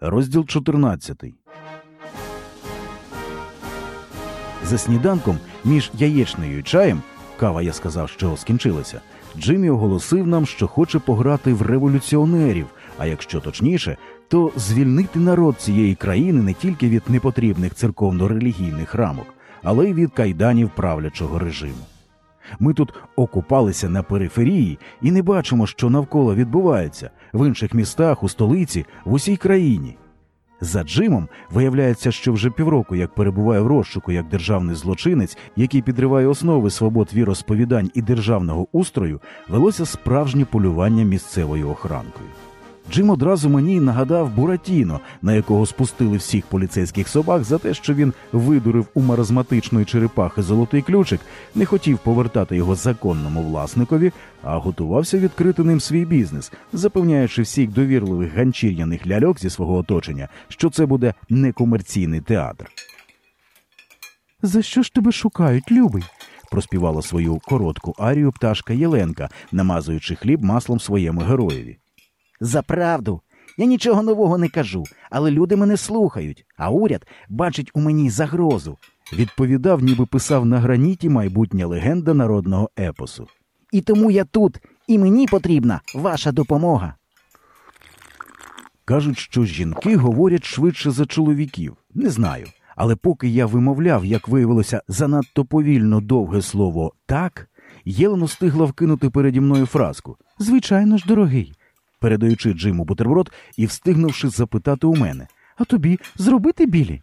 Розділ 14. За сніданком між яєчнею і чаєм кава я сказав, що скінчилася. Джиммі оголосив нам, що хоче пограти в революціонерів, а якщо точніше, то звільнити народ цієї країни не тільки від непотрібних церковно-релігійних рамок, але й від кайданів правлячого режиму. Ми тут окупалися на периферії і не бачимо, що навколо відбувається в інших містах, у столиці, в усій країні. За Джимом виявляється, що вже півроку як перебуває в розшуку як державний злочинець, який підриває основи свобод віросповідань і державного устрою, велося справжнє полювання місцевою охранкою. Джим одразу мені нагадав Буратіно, на якого спустили всіх поліцейських собак за те, що він видурив у маразматичної черепахи золотий ключик, не хотів повертати його законному власникові, а готувався відкрити ним свій бізнес, запевняючи всіх довірливих ганчір'яних ляльок зі свого оточення, що це буде некомерційний театр. За що ж тебе шукають, любий? проспівала свою коротку арію пташка Єленка, намазуючи хліб маслом своєму героєві. За правду. Я нічого нового не кажу, але люди мене слухають, а уряд бачить у мені загрозу. Відповідав, ніби писав на граніті майбутня легенда народного епосу. І тому я тут, і мені потрібна ваша допомога. Кажуть, що жінки говорять швидше за чоловіків. Не знаю. Але поки я вимовляв, як виявилося, занадто повільно довге слово так, Єлен устигла вкинути переді мною фразку Звичайно ж, дорогий, передаючи Джиму бутерброд і встигнувши запитати у мене А тобі зробити білі?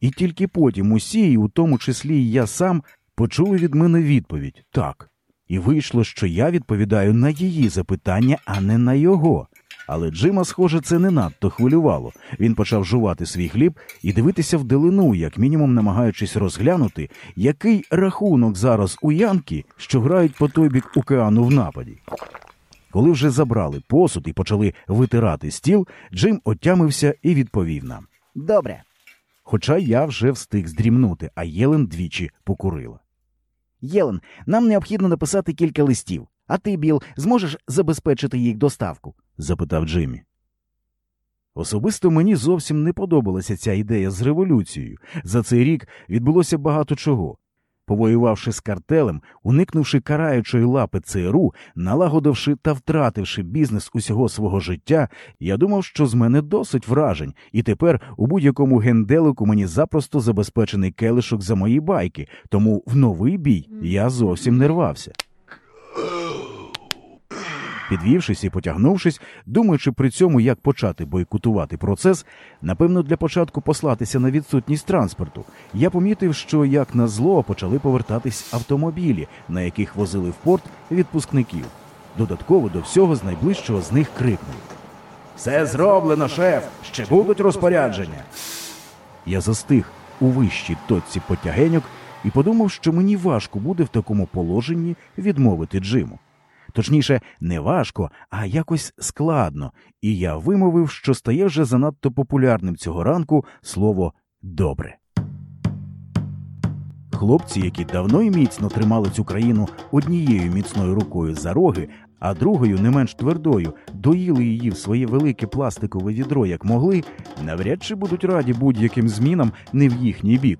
І тільки потім усі, і у тому числі і я сам, почули від мене відповідь так. І вийшло, що я відповідаю на її запитання, а не на його. Але Джима, схоже, це не надто хвилювало. Він почав жувати свій хліб і дивитися вдалину, як мінімум намагаючись розглянути, який рахунок зараз у Янки, що грають по той бік океану в нападі. Коли вже забрали посуд і почали витирати стіл, Джим отямився і відповів нам. Добре. Хоча я вже встиг здрімнути, а Єлен двічі покурила. Єлен, нам необхідно написати кілька листів. А ти, Біл, зможеш забезпечити їх доставку? запитав Джиммі. Особисто мені зовсім не подобалася ця ідея з революцією. За цей рік відбулося багато чого. Повоювавши з картелем, уникнувши караючої лапи ЦРУ, налагодивши та втративши бізнес усього свого життя, я думав, що з мене досить вражень, і тепер у будь-якому генделику мені запросто забезпечений келишок за мої байки, тому в новий бій я зовсім не рвався. Підвівшись і потягнувшись, думаючи при цьому, як почати бойкотувати процес, напевно, для початку послатися на відсутність транспорту, я помітив, що як на зло почали повертатись автомобілі, на яких возили в порт відпускників. Додатково до всього з найближчого з них крикнув Все зроблено, шеф! Ще будуть розпорядження. Я застиг у вищій точці потягеньок і подумав, що мені важко буде в такому положенні відмовити Джиму. Точніше, не важко, а якось складно, і я вимовив, що стає вже занадто популярним цього ранку слово добре. Хлопці, які давно і міцно тримали цю країну однією міцною рукою за роги, а другою, не менш твердою, доїли її в своє велике пластикове відро, як могли, навряд чи будуть раді будь-яким змінам не в їхній бік.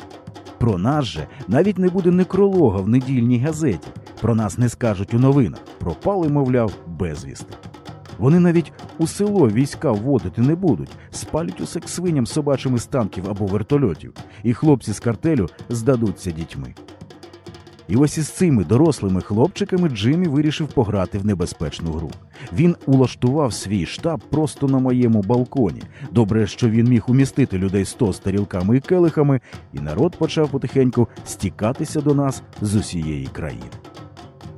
Про нас же навіть не буде некролога в недільній газеті. Про нас не скажуть у новинах. Пропали, мовляв, безвісти. Вони навіть у село війська вводити не будуть, спалять усе к свиням собачими з танків або вертольотів, і хлопці з картелю здадуться дітьми. І ось із цими дорослими хлопчиками Джиммі вирішив пограти в небезпечну гру. Він улаштував свій штаб просто на моєму балконі. Добре, що він міг умістити людей сто з тарілками і келихами, і народ почав потихеньку стікатися до нас з усієї країни.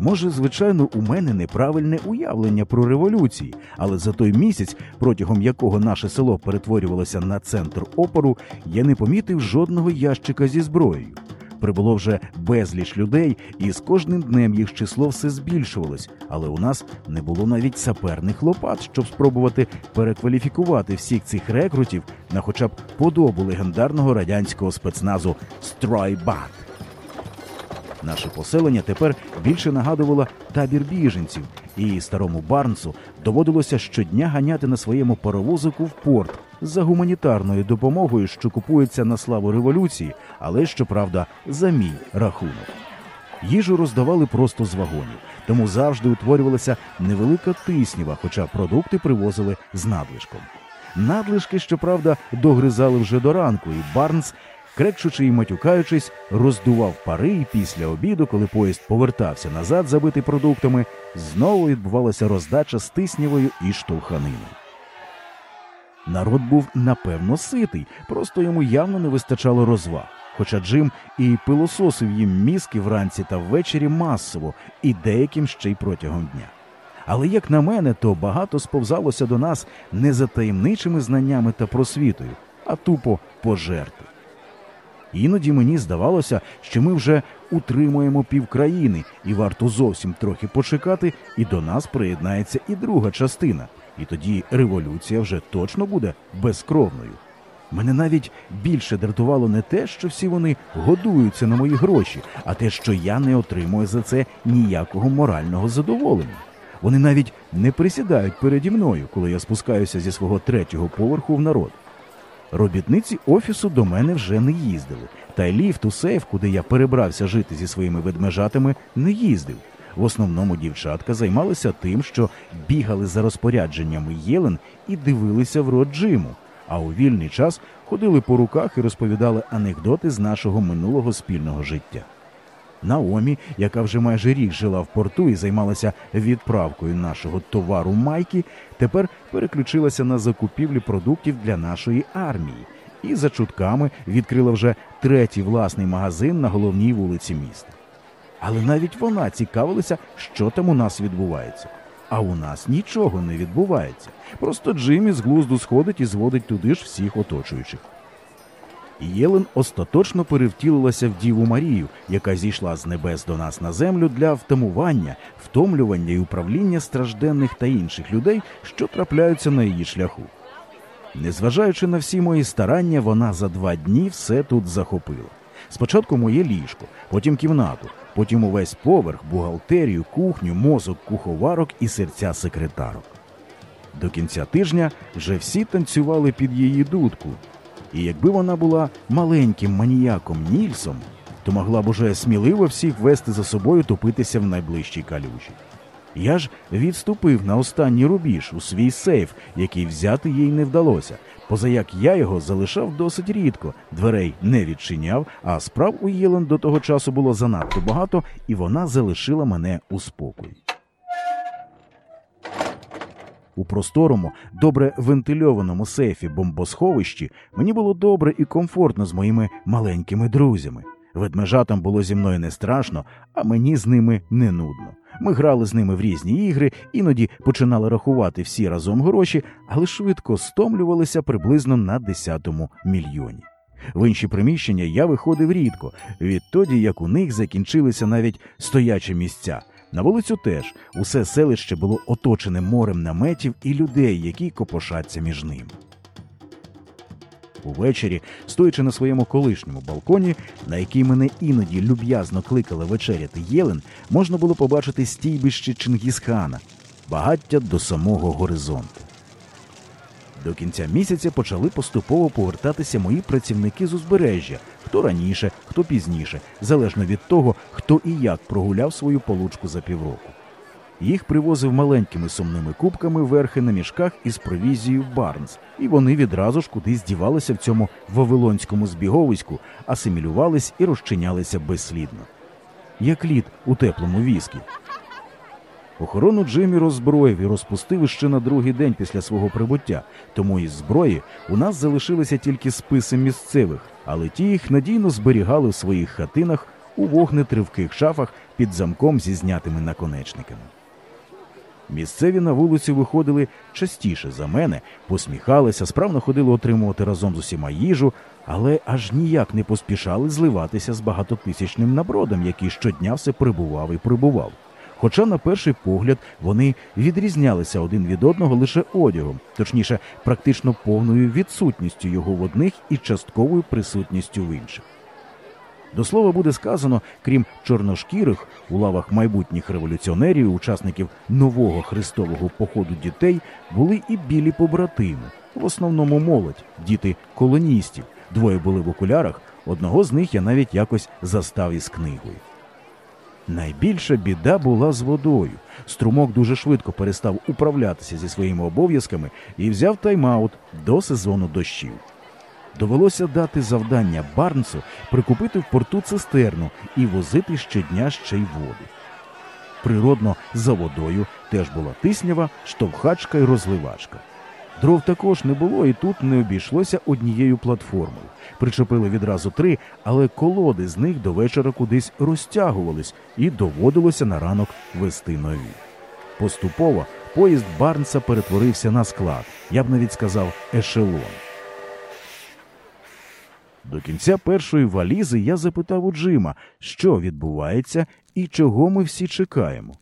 Може, звичайно, у мене неправильне уявлення про революції, але за той місяць, протягом якого наше село перетворювалося на центр опору, я не помітив жодного ящика зі зброєю. Прибуло вже безліч людей, і з кожним днем їх число все збільшувалось, але у нас не було навіть саперних лопат, щоб спробувати перекваліфікувати всіх цих рекрутів на хоча б подобу легендарного радянського спецназу Стройбат. Наше поселення тепер більше нагадувало табір біженців, і старому Барнсу доводилося щодня ганяти на своєму паровозику в порт за гуманітарною допомогою, що купується на славу революції, але щоправда за мій рахунок. Їжу роздавали просто з вагонів, тому завжди утворювалася невелика тиснява, хоча продукти привозили з надлишком. Надлишки, щоправда, догризали вже до ранку, і Барнс, крекчучи і матюкаючись, роздував пари, і після обіду, коли поїзд повертався назад, забитий продуктами, знову відбувалася роздача з тиснявою і штовханиною. Народ був напевно ситий, просто йому явно не вистачало розваг. Хоча Джим і пилососив їм мізки вранці та ввечері масово, і деяким ще й протягом дня. Але, як на мене, то багато сповзалося до нас не за таємничими знаннями та просвітою, а тупо пожерти. Іноді мені здавалося, що ми вже утримуємо півкраїни, і варто зовсім трохи почекати, і до нас приєднається і друга частина, і тоді революція вже точно буде безкровною. Мене навіть більше дратувало не те, що всі вони годуються на мої гроші, а те, що я не отримую за це ніякого морального задоволення. Вони навіть не присідають переді мною, коли я спускаюся зі свого третього поверху в народ. Робітниці офісу до мене вже не їздили, та й ліфт у сейф, куди я перебрався жити зі своїми ведмежатами, не їздив. В основному дівчатка займалися тим, що бігали за розпорядженнями Єлен і дивилися в рот Джиму, а у вільний час ходили по руках і розповідали анекдоти з нашого минулого спільного життя. Наомі, яка вже майже рік жила в порту і займалася відправкою нашого товару майки, тепер переключилася на закупівлі продуктів для нашої армії і за чутками відкрила вже третій власний магазин на головній вулиці міста. Але навіть вона цікавилася, що там у нас відбувається. А у нас нічого не відбувається. Просто Джиммі з глузду сходить і зводить туди ж всіх оточуючих. Єлен остаточно перевтілилася в Діву Марію, яка зійшла з небес до нас на землю для втамування, втомлювання і управління стражденних та інших людей, що трапляються на її шляху. Незважаючи на всі мої старання, вона за два дні все тут захопила. Спочатку моє ліжко, потім кімнату, потім увесь поверх, бухгалтерію, кухню, мозок, куховарок і серця секретарок. До кінця тижня вже всі танцювали під її дудку, і якби вона була маленьким маніяком Нільсом, то могла б уже сміливо всіх вести за собою топитися в найближчій калюжі. Я ж відступив на останній рубіж у свій сейф, який взяти їй не вдалося, поза як я його залишав досить рідко, дверей не відчиняв, а справ у Єлен до того часу було занадто багато, і вона залишила мене у спокої. У просторому, добре вентильованому сейфі бомбосховищі мені було добре і комфортно з моїми маленькими друзями. Ведмежатам було зі мною не страшно, а мені з ними не нудно. Ми грали з ними в різні ігри, іноді починали рахувати всі разом гроші, але швидко стомлювалися приблизно на десятому мільйоні. В інші приміщення я виходив рідко, відтоді як у них закінчилися навіть стоячі місця. На вулицю теж усе селище було оточене морем наметів і людей, які копошаться між ним. Увечері, стоячи на своєму колишньому балконі, на який мене іноді люб'язно кликали вечеряти Єлен, можна було побачити стійбище Чингісхана, багаття до самого горизонту. До кінця місяця почали поступово повертатися мої працівники з узбережжя, хто раніше, хто пізніше, залежно від того, хто і як прогуляв свою получку за півроку. Їх привозив маленькими сумними кубками верхи на мішках із провізією Барнс, і вони відразу ж кудись дівалися в цьому вавилонському збіговиську, асимілювались і розчинялися безслідно. Як лід у теплому віскі. Охорону Джиммі роззброїв і розпустив ще на другий день після свого прибуття, тому із зброї у нас залишилися тільки списи місцевих, але ті їх надійно зберігали в своїх хатинах у вогнетривких шафах під замком зі знятими наконечниками. Місцеві на вулицю виходили частіше за мене, посміхалися, справно ходили отримувати разом з усіма їжу, але аж ніяк не поспішали зливатися з багатотисячним набродом, який щодня все прибував і прибував. Хоча, на перший погляд, вони відрізнялися один від одного лише одягом, точніше, практично повною відсутністю його в одних і частковою присутністю в інших. До слова буде сказано, крім чорношкірих, у лавах майбутніх революціонерів, учасників нового хрестового походу дітей були і білі побратими, в основному молодь, діти колоністів. Двоє були в окулярах, одного з них я навіть якось застав із книгою. Найбільша біда була з водою. Струмок дуже швидко перестав управлятися зі своїми обов'язками і взяв тайм-аут до сезону дощів. Довелося дати завдання Барнсу прикупити в порту цистерну і возити щодня ще й воду. Природно, за водою теж була тиснява, штовхачка й розливачка. Дров також не було, і тут не обійшлося однією платформою. Причепили відразу три, але колоди з них до вечора кудись розтягувались і доводилося на ранок вести нові. Поступово поїзд Барнса перетворився на склад, я б навіть сказав, ешелон. До кінця першої валізи я запитав у Джима, що відбувається і чого ми всі чекаємо.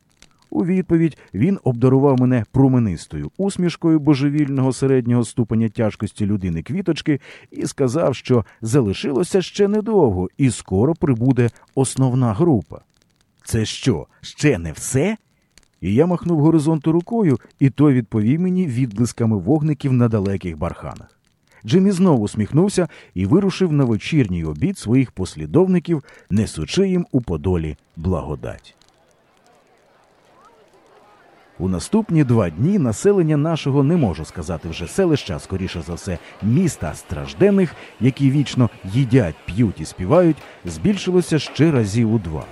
У відповідь він обдарував мене променистою усмішкою божевільного середнього ступеня тяжкості людини квіточки і сказав, що залишилося ще недовго і скоро прибуде основна група. Це що, ще не все? І я махнув горизонту рукою, і той відповів мені відблисками вогників на далеких барханах. Джиммі знову усміхнувся і вирушив на вечірній обід своїх послідовників, несучи їм у подолі благодать. У наступні два дні населення нашого не можу сказати вже селища, скоріше за все, міста стражденних, які вічно їдять, п'ють і співають, збільшилося ще разів у два.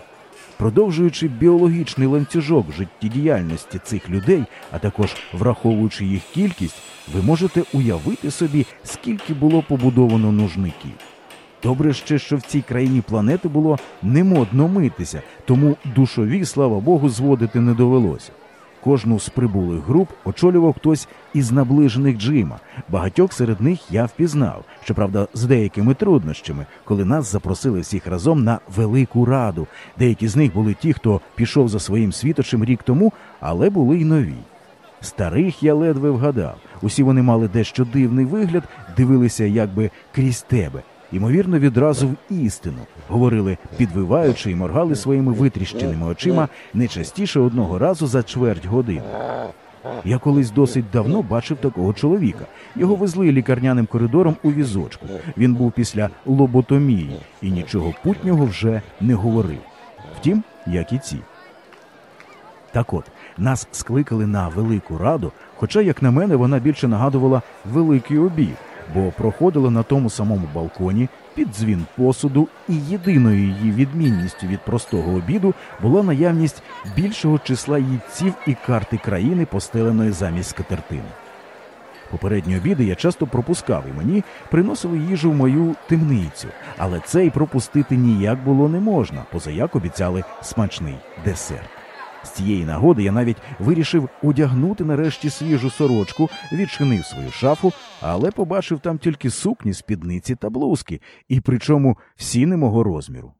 Продовжуючи біологічний ланцюжок життєдіяльності цих людей, а також враховуючи їх кількість, ви можете уявити собі, скільки було побудовано нужників. Добре ще, що в цій країні планети було не модно митися, тому душові, слава Богу, зводити не довелося. Кожну з прибулих груп очолював хтось із наближених Джима. Багатьох серед них я впізнав, щоправда, з деякими труднощами, коли нас запросили всіх разом на велику раду. Деякі з них були ті, хто пішов за своїм світочем рік тому, але були й нові. Старих я ледве вгадав. Усі вони мали дещо дивний вигляд, дивилися якби крізь тебе. Ймовірно, відразу в істину говорили, підвиваючи і моргали своїми витріщеними очима не частіше одного разу за чверть години. Я колись досить давно бачив такого чоловіка. Його везли лікарняним коридором у візочку. Він був після лоботомії і нічого путнього вже не говорив. Втім, як і ці. Так от, нас скликали на велику раду, хоча, як на мене, вона більше нагадувала великий обід, бо проходила на тому самому балконі під дзвін посуду, і єдиною її відмінністю від простого обіду була наявність більшого числа їдців і карти країни, постеленої замість скатертини. Попередні обіди я часто пропускав, і мені приносили їжу в мою темницю, але цей пропустити ніяк було не можна, позаяк обіцяли смачний десерт. З цієї нагоди я навіть вирішив одягнути нарешті свіжу сорочку, відчинив свою шафу, але побачив там тільки сукні, спідниці та блузки, і причому всі не мого розміру.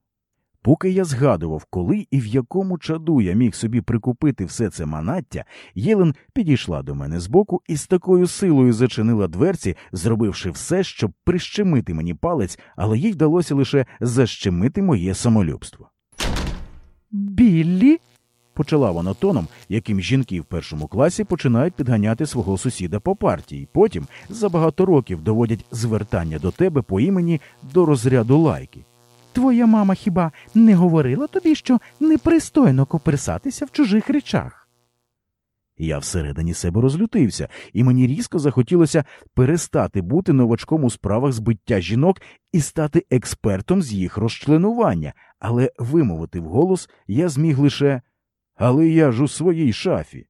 Поки я згадував, коли і в якому чаду я міг собі прикупити все це манаття, Єлен підійшла до мене збоку і з такою силою зачинила дверці, зробивши все, щоб прищемити мені палець, але їй вдалося лише защемити моє самолюбство. Біллі? Почала вона тоном, яким жінки в першому класі починають підганяти свого сусіда по партії, потім за багато років доводять звертання до тебе по імені до розряду лайки. Твоя мама хіба не говорила тобі, що непристойно коперсатися в чужих речах? Я всередині себе розлютився, і мені різко захотілося перестати бути новачком у справах збиття жінок і стати експертом з їх розчленування, але вимовити вголос я зміг лише але я ж у своїй шафі.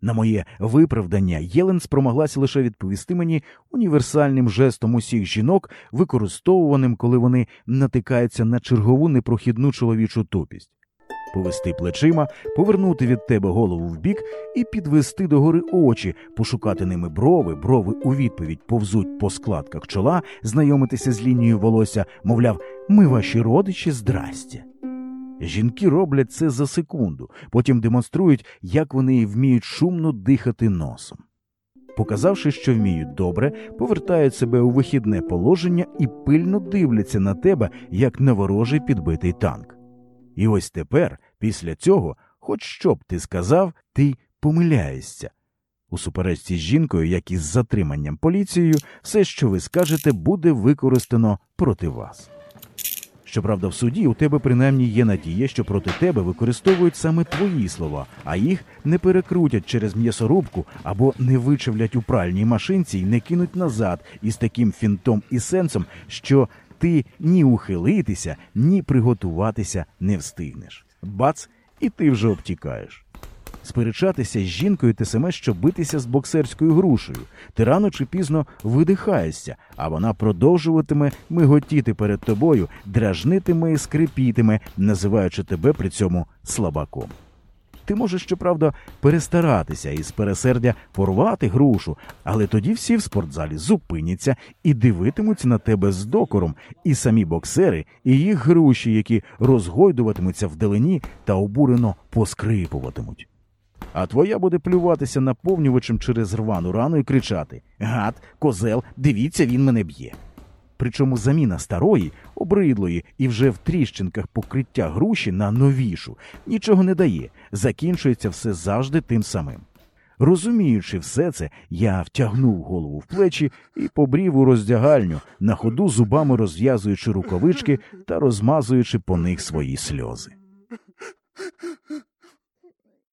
На моє виправдання Єлен спромоглася лише відповісти мені універсальним жестом усіх жінок, використовуваним, коли вони натикаються на чергову непрохідну чоловічу тупість. Повести плечима, повернути від тебе голову вбік і підвести догори очі, пошукати ними брови, брови у відповідь повзуть по складках чола, знайомитися з лінією волосся, мовляв, ми ваші родичі, здрастя. Жінки роблять це за секунду, потім демонструють, як вони вміють шумно дихати носом. показавши, що вміють добре, повертають себе у вихідне положення і пильно дивляться на тебе, як на ворожий підбитий танк. І ось тепер, після цього, хоч що б ти сказав, ти помиляєшся. У суперечці з жінкою, як і з затриманням поліцією, все, що ви скажете, буде використано проти вас. Щоправда, в суді у тебе принаймні є надія, що проти тебе використовують саме твої слова, а їх не перекрутять через м'ясорубку або не вичавлять у пральній машинці і не кинуть назад із таким фінтом і сенсом, що ти ні ухилитися, ні приготуватися не встигнеш. Бац, і ти вже обтікаєш. Сперечатися з жінкою те саме, що битися з боксерською грушею. Ти рано чи пізно видихаєшся, а вона продовжуватиме миготіти перед тобою, дражнитиме і скрипітиме, називаючи тебе при цьому слабаком. Ти можеш, щоправда, перестаратися і з пересердя порвати грушу, але тоді всі в спортзалі зупиняться і дивитимуться на тебе з докором, і самі боксери, і їх груші, які розгойдуватимуться вдалині та обурено поскрипуватимуть. А твоя буде плюватися наповнювачем через рвану рану і кричати Гад, козел, дивіться, він мене б'є. Причому заміна старої, обридлої і вже в тріщинках покриття груші на новішу нічого не дає, закінчується все завжди тим самим. Розуміючи все це, я втягнув голову в плечі і побрів у роздягальню, на ходу зубами розв'язуючи рукавички та розмазуючи по них свої сльози.